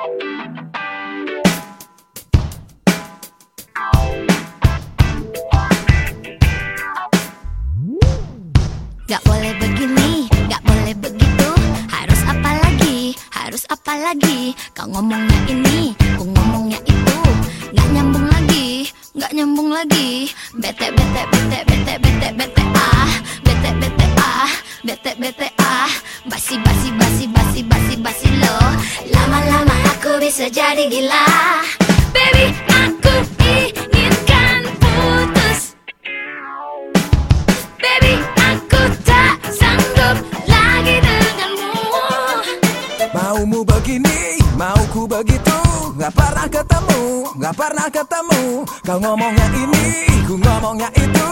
Gak boleh begini, gak boleh begitu. Harus apa lagi, harus apa lagi? Kau ngomongnya ini, ku ngomongnya itu. Gak nyambung lagi, gak nyambung lagi. Bete, bete, bete, bete, bete, bete, ah. Bete, bete, ah, bete, bete, jadi gila. Baby, aku inginkan putus. Baby, aku tak sanggup lagi denganmu. Maumu begini, mauku begitu. Gak pernah ketemu, gak pernah ketemu. Kau ngomongnya ini, ku ngomongnya itu.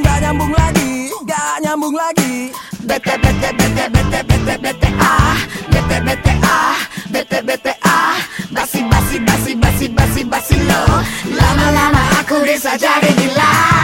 Gak nyambung lagi, gak nyambung lagi. Bete, bete, bete, bete, bete, bete, ah. Bete, bete, ah aku bisa jadi gila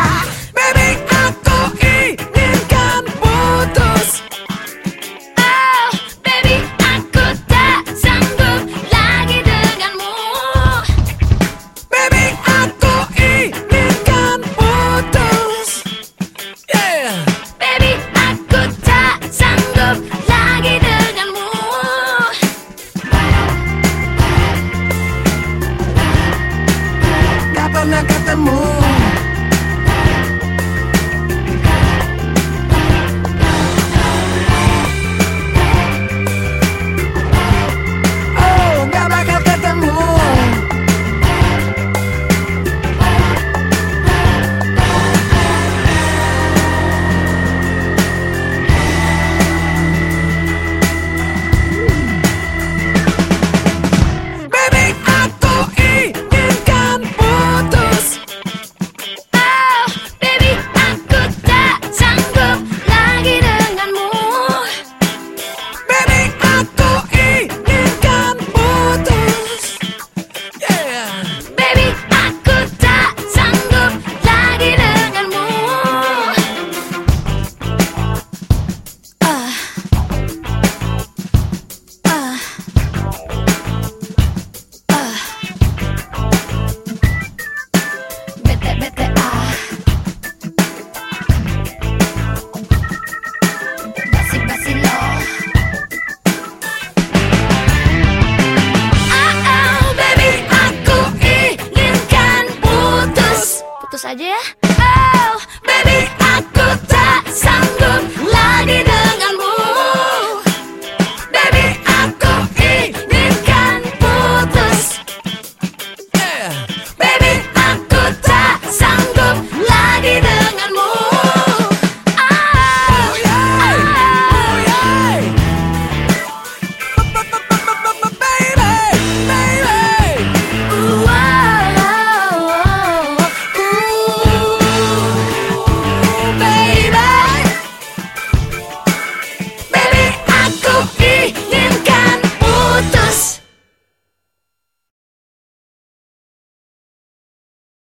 Gak pernah ketemu Oh, ah, baby,